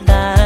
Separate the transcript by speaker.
Speaker 1: cantar.